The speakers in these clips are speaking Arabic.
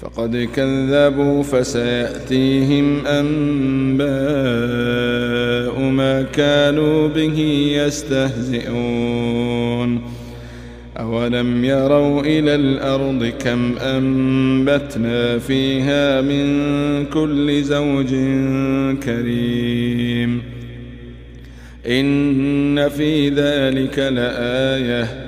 فقد كذبوا فسيأتيهم أنباء ما كانوا به يستهزئون. أولم يروا إلى الأرض كم أنبتنا فيها من كل زوج كريم. إن في ذلك لآيةٌ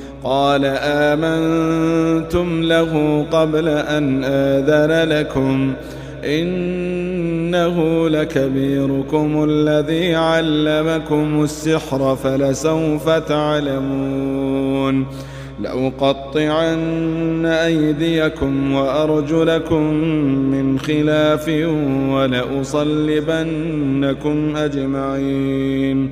قال آمنتم له قبل أن آذن لكم إنه لكبيركم الذي علمكم السحر فلسوف تعلمون لو قطعن أيديكم وأرجلكم من خلاف ولأصلبنكم أجمعين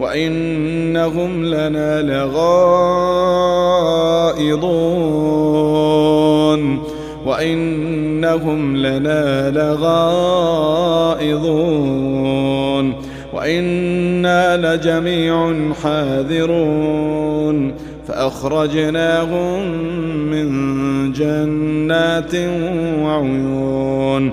وإنهم لنا لغائضون وإنهم لنا لغائضون وإنا لجميع حاذرون فأخرجناهم من جنات وعيون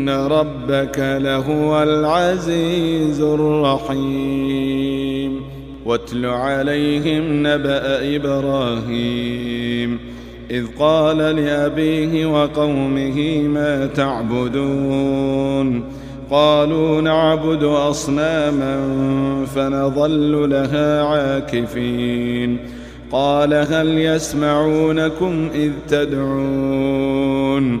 ان ربك لهو العزيز الرحيم واتل عليهم نبأ إبراهيم اذ قال لابيه وقومه ما تعبدون قالوا نعبد اصناما فنظل لها عاكفين قال هل يسمعونكم اذ تدعون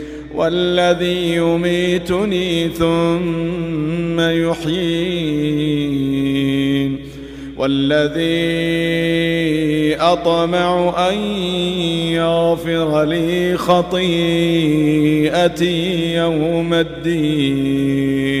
والذي يميتني ثم يحيين والذي أطمع أن يغفر لي خطيئتي يوم الدين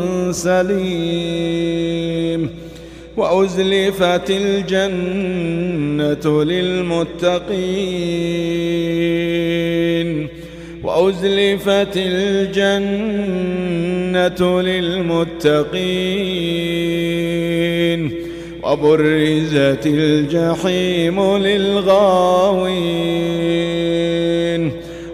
سليم وأزلفت الجنة للمتقين وأزلفت الجنة للمتقين وبرزت الجحيم للغاوين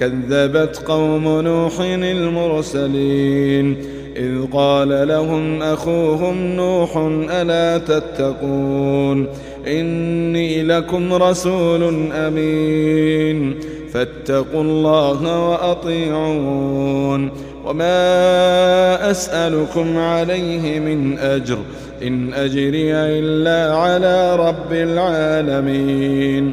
كذبت قوم نوح المرسلين. إذ قال لهم أخوهم نوح ألا تتقون؟ إني لكم رسول أمين. فاتقوا الله وأطيعون. وما أسألكم عليه من أجر. إن أجري إلا على رب العالمين.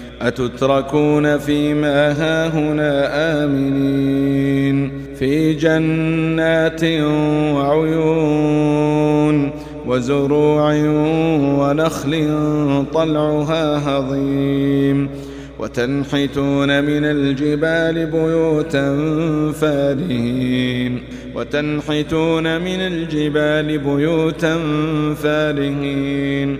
أتتركون فيما هاهنا آمنين في جنات وعيون وزروع ونخل طلعها هضيم وتنحتون من الجبال بيوتا فارهين وتنحتون من الجبال بيوتا فارهين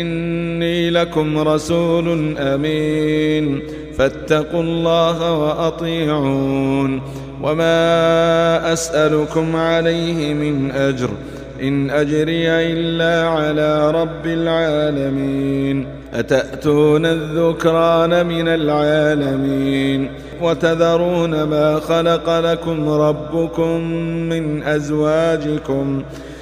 إني لكم رسول أمين. فاتقوا الله وأطيعون. وما أسألكم عليه من أجر. إن أجري إلا على رب العالمين. أتأتون الذكران من العالمين. وتذرون ما خلق لكم ربكم من أزواجكم. وتذرون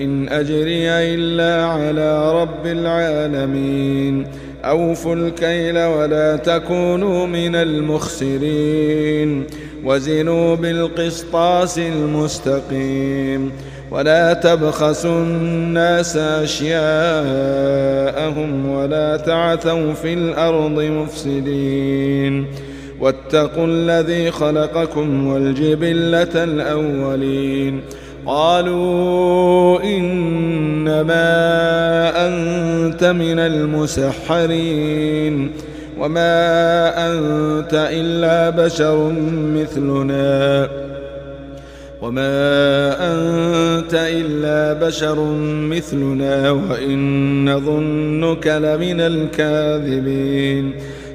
إن أجري إلا على رب العالمين. أوفوا الكيل ولا تكونوا من المخسرين. وزنوا بالقسطاس المستقيم. ولا تبخسوا الناس أشياءهم ولا تعثوا في الأرض مفسدين. واتقوا الذي خلقكم والجبلة الأولين. قالوا إنما أنت من المسحرين وما أنت إلا بشر مثلنا وما أنت إلا بشر مثلنا وإن ظنك لمن الكاذبين